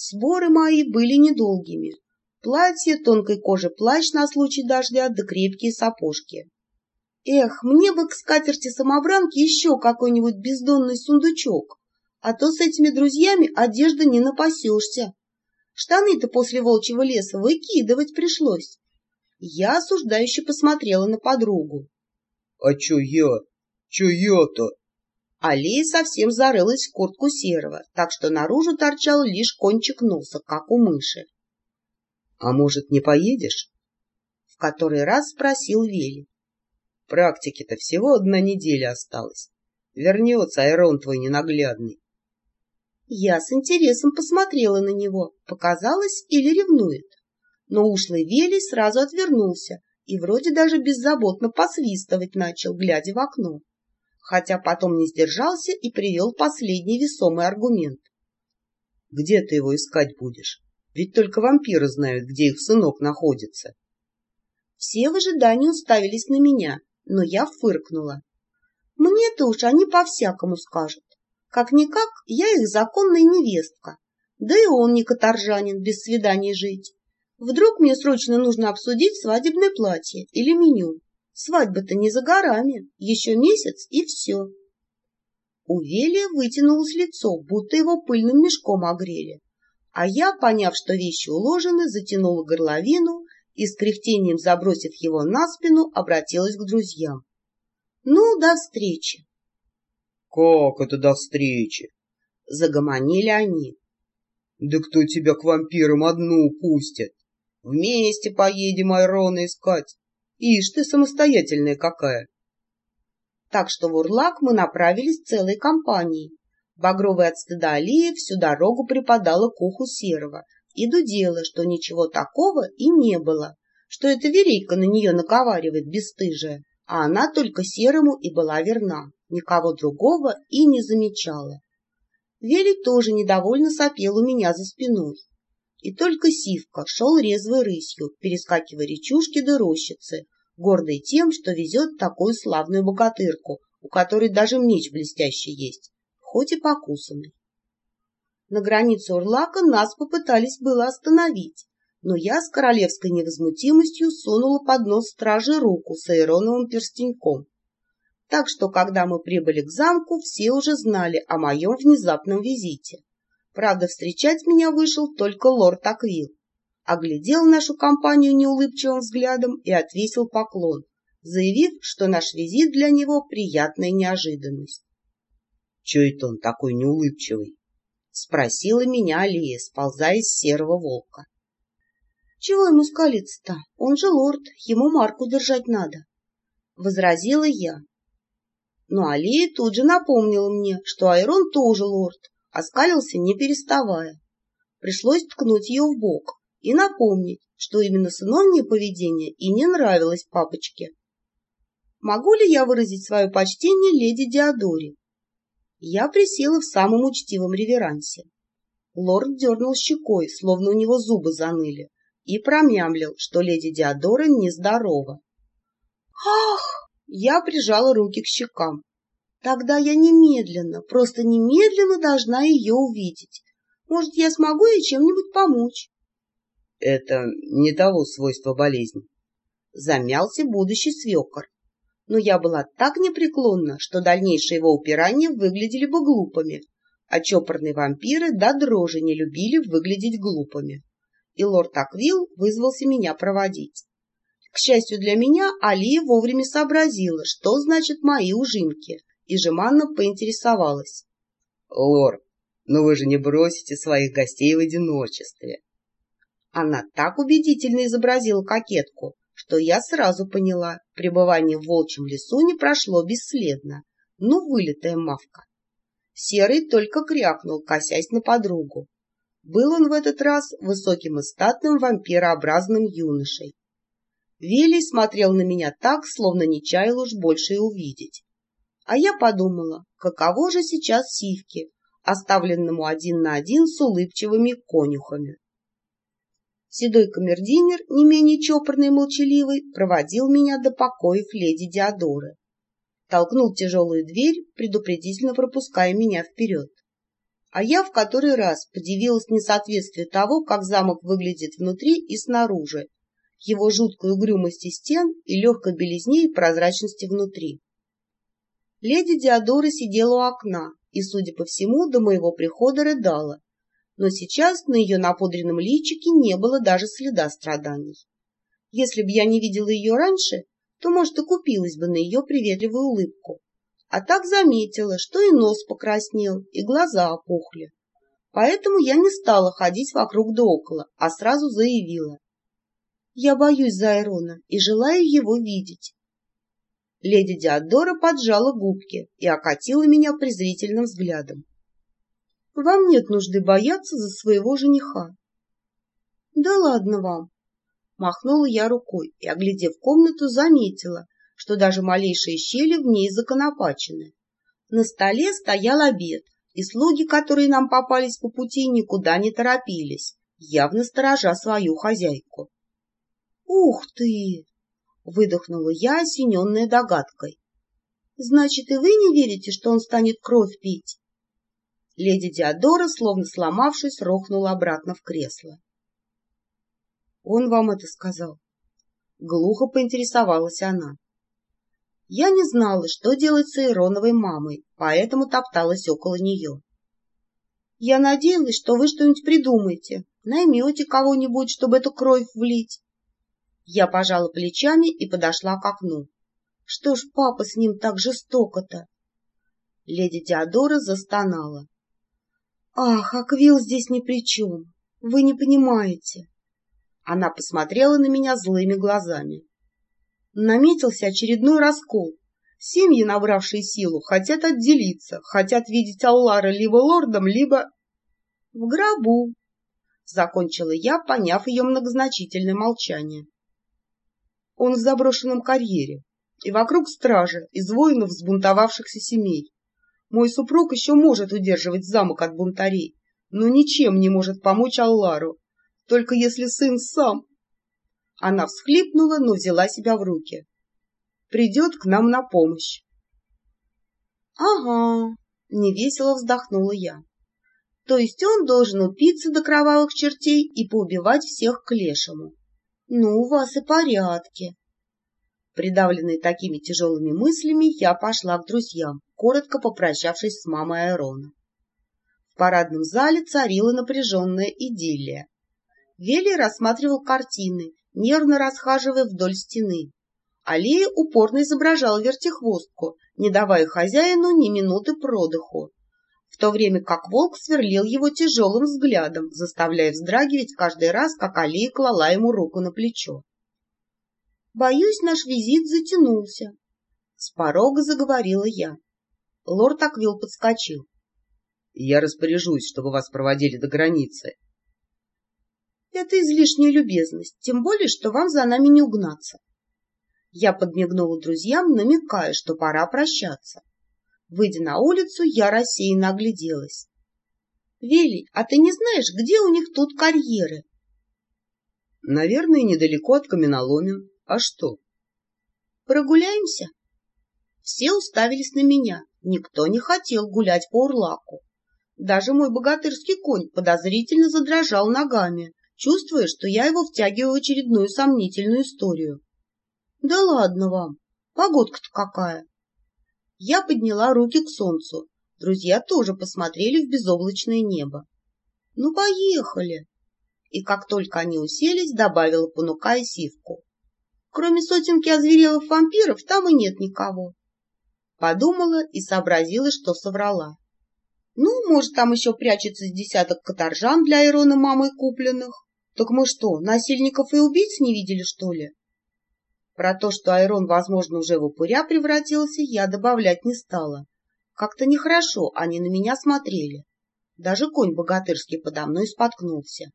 Сборы мои были недолгими. Платье, тонкой кожи плащ на случай дождя да крепкие сапожки. Эх, мне бы к скатерти-самобранке еще какой-нибудь бездонный сундучок, а то с этими друзьями одежда не напасешься. Штаны-то после волчьего леса выкидывать пришлось. Я осуждающе посмотрела на подругу. — А чё я? Чё я-то? Алия совсем зарылась в куртку серого, так что наружу торчал лишь кончик носа, как у мыши. — А может, не поедешь? — в который раз спросил Вели. — Практики-то всего одна неделя осталась. Вернется Айрон твой ненаглядный. Я с интересом посмотрела на него, показалось или ревнует. Но ушлый Велий сразу отвернулся и вроде даже беззаботно посвистывать начал, глядя в окно хотя потом не сдержался и привел последний весомый аргумент. — Где ты его искать будешь? Ведь только вампиры знают, где их сынок находится. Все в ожидании уставились на меня, но я фыркнула. Мне-то уж они по-всякому скажут. Как-никак, я их законная невестка. Да и он не каторжанин, без свиданий жить. Вдруг мне срочно нужно обсудить свадебное платье или меню. Свадьба-то не за горами, еще месяц и все. У Велия вытянулось лицо, будто его пыльным мешком огрели. А я, поняв, что вещи уложены, затянула горловину и, с кряхтением забросив его на спину, обратилась к друзьям. — Ну, до встречи. — Как это до встречи? — загомонили они. — Да кто тебя к вампирам одну пустит? Вместе поедем Айрона искать. Ишь ты самостоятельная какая! Так что в Урлак мы направились целой компанией. Багровый от стыда Алия всю дорогу припадала к уху Серого и дудела, что ничего такого и не было, что эта верейка на нее наговаривает бесстыжая, а она только Серому и была верна, никого другого и не замечала. Велий тоже недовольно сопел у меня за спиной. И только Сивка шел резвой рысью, перескакивая речушки до рощицы, гордый тем, что везет такую славную богатырку, у которой даже меч блестящий есть, хоть и покусанный. На границе Урлака нас попытались было остановить, но я с королевской невозмутимостью сунула под нос стражи руку с аэроновым перстеньком. Так что, когда мы прибыли к замку, все уже знали о моем внезапном визите. Правда, встречать меня вышел только лорд Аквил. Оглядел нашу компанию неулыбчивым взглядом и отвесил поклон, заявив, что наш визит для него приятная неожиданность. — Че это он такой неулыбчивый? — спросила меня Алия, сползая из серого волка. — Чего ему скалиться-то? Он же лорд, ему марку держать надо, — возразила я. Но Алия тут же напомнила мне, что Айрон тоже лорд, оскалился не переставая. Пришлось ткнуть ее в бок и напомнить, что именно сыновнее поведение и не нравилось папочке. Могу ли я выразить свое почтение леди Диадоре? Я присела в самом учтивом реверансе. Лорд дернул щекой, словно у него зубы заныли, и промямлил, что леди Диадора нездорова. «Ах!» Я прижала руки к щекам. Тогда я немедленно, просто немедленно должна ее увидеть. Может, я смогу ей чем-нибудь помочь? — Это не того свойства болезни. Замялся будущий свекор. Но я была так непреклонна, что дальнейшие его упирания выглядели бы глупыми, а чопорные вампиры до дрожи не любили выглядеть глупыми. И лорд Аквилл вызвался меня проводить. К счастью для меня, Алия вовремя сообразила, что значит мои ужимки, и жеманно поинтересовалась. — Лор, но вы же не бросите своих гостей в одиночестве. Она так убедительно изобразила кокетку, что я сразу поняла, пребывание в волчьем лесу не прошло бесследно. Ну, вылитая мавка. Серый только крякнул, косясь на подругу. Был он в этот раз высоким и статным вампирообразным юношей. Вилли смотрел на меня так, словно не чаял уж больше и увидеть. А я подумала, каково же сейчас Сивке, оставленному один на один с улыбчивыми конюхами. Седой камердинер, не менее чопорный и молчаливый, проводил меня до покоев леди Диадоры. Толкнул тяжелую дверь, предупредительно пропуская меня вперед. А я в который раз подивилась несоответствию того, как замок выглядит внутри и снаружи, его жуткой угрюмости стен и легкой белизне и прозрачности внутри. Леди Диадора сидела у окна и, судя по всему, до моего прихода рыдала, но сейчас на ее напудренном личике не было даже следа страданий. Если бы я не видела ее раньше, то, может, и купилась бы на ее приветливую улыбку. А так заметила, что и нос покраснел, и глаза опухли. Поэтому я не стала ходить вокруг да около, а сразу заявила. Я боюсь за Айрона и желаю его видеть. Леди Диадора поджала губки и окатила меня презрительным взглядом. Вам нет нужды бояться за своего жениха. Да ладно вам. Махнула я рукой и, оглядев комнату, заметила, что даже малейшие щели в ней законопачены. На столе стоял обед, и слуги, которые нам попались по пути, никуда не торопились, явно сторожа свою хозяйку. «Ух ты!» — выдохнула я, осененная догадкой. «Значит, и вы не верите, что он станет кровь пить?» Леди Диадора, словно сломавшись, рухнула обратно в кресло. «Он вам это сказал?» Глухо поинтересовалась она. Я не знала, что делать с Ироновой мамой, поэтому топталась около нее. «Я надеялась, что вы что-нибудь придумаете, наймете кого-нибудь, чтобы эту кровь влить. Я пожала плечами и подошла к окну. Что ж папа с ним так жестоко-то? Леди Диадора застонала. Ах, Аквил здесь ни при чем. Вы не понимаете. Она посмотрела на меня злыми глазами. Наметился очередной раскол. Семьи, набравшие силу, хотят отделиться, хотят видеть Аллара либо лордом, либо... В гробу, — закончила я, поняв ее многозначительное молчание. Он в заброшенном карьере, и вокруг стража из воинов взбунтовавшихся семей. Мой супруг еще может удерживать замок от бунтарей, но ничем не может помочь Аллару, только если сын сам. Она всхлипнула, но взяла себя в руки. Придет к нам на помощь. — Ага, — невесело вздохнула я. То есть он должен упиться до кровавых чертей и поубивать всех к лешему. Ну, у вас и порядки. Придавленный такими тяжелыми мыслями, я пошла к друзьям, коротко попрощавшись с мамой Айрона. В парадном зале царила напряженная идиллия. Вели рассматривал картины, нервно расхаживая вдоль стены. Алия упорно изображала вертихвостку, не давая хозяину ни минуты продыху в то время как волк сверлил его тяжелым взглядом, заставляя вздрагивать каждый раз, как Алия клала ему руку на плечо. «Боюсь, наш визит затянулся», — с порога заговорила я. Лорд Аквил подскочил. «Я распоряжусь, чтобы вас проводили до границы». «Это излишняя любезность, тем более, что вам за нами не угнаться». Я подмигнула друзьям, намекая, что пора прощаться. Выйдя на улицу, я рассеянно огляделась. — Вели, а ты не знаешь, где у них тут карьеры? — Наверное, недалеко от каменоломен. А что? — Прогуляемся? Все уставились на меня. Никто не хотел гулять по урлаку. Даже мой богатырский конь подозрительно задрожал ногами, чувствуя, что я его втягиваю в очередную сомнительную историю. — Да ладно вам, погодка-то какая! Я подняла руки к солнцу. Друзья тоже посмотрели в безоблачное небо. «Ну, поехали!» И как только они уселись, добавила Панука и Сивку. «Кроме сотенки озверелых вампиров, там и нет никого». Подумала и сообразила, что соврала. «Ну, может, там еще прячется с десяток каторжан для Ирона мамой купленных. Так мы что, насильников и убийц не видели, что ли?» Про то, что Айрон, возможно, уже в упыря превратился, я добавлять не стала. Как-то нехорошо они на меня смотрели. Даже конь богатырский подо мной споткнулся.